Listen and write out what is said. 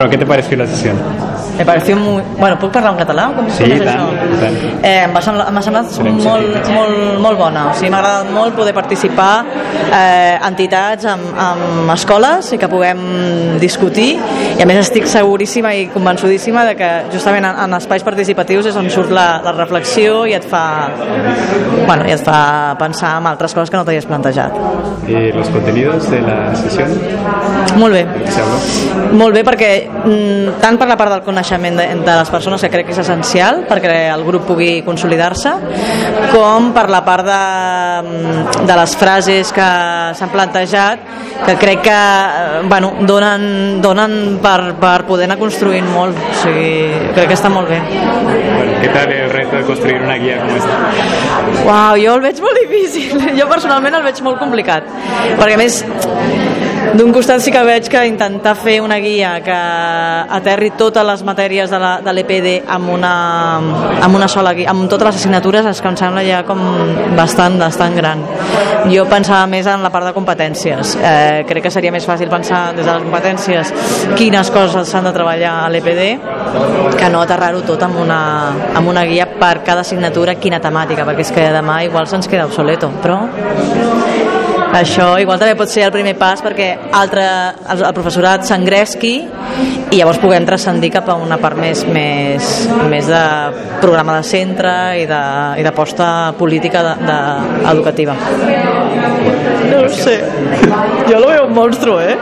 Bueno, ¿qué te pareció la sesión? Me pareció muy... Bueno, puc parlar en català? Com, Sí, com i tant, això? i tant. Eh, M'ha semblat, m'ha semblat Serem molt, molt, molt bona. O sigui, m'ha agradat molt poder participar eh, entitats amb, amb escoles i que puguem discutir i a més estic seguríssima i convençudíssima de que justament en, en espais participatius és on surt la, la reflexió i et fa bueno, i et fa pensar en altres coses que no t'havies plantejat. ¿Y los contenidos de la sesión? Molt bé. Molt bé perquè tant per la part del coneixement de, de les persones que crec que és essencial perquè el grup pugui consolidar-se com per la part de, mm, de les frases que s'han plantejat que crec que eh, bueno, donen, donen per, per poder anar construint molt o sigui, crec que està molt bé Bueno, ¿qué tal el reto de construir una guía como esta? Uau, jo el veig molt difícil. Jo personalment el veig molt complicat. Perquè a més, d'un costat sí que veig que intentar fer una guia que aterri totes les matèries de l'EPD amb, una, amb una sola guia, amb totes les assignatures és que em sembla ja com bastant, bastant gran. Jo pensava més en la part de competències. Eh, crec que seria més fàcil pensar des de les competències quines coses s'han de treballar a l'EPD que no aterrar-ho tot amb una, amb una guia per cada assignatura quina temàtica, perquè és que demà igual se'ns queda obsoleto, però això igual també pot ser el primer pas perquè altre, el, el professorat s'engresqui i llavors puguem transcendir cap a una part més, més, més de programa de centre i d'aposta política de, de, educativa. No sé. Jo lo veo un monstruo, eh?